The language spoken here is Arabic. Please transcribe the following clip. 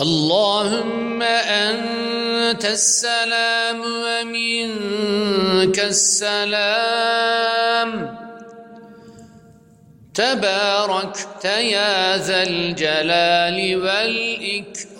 اللهم أنت السلام ومنك السلام. تباركت يا ذا الجلال والإكرام.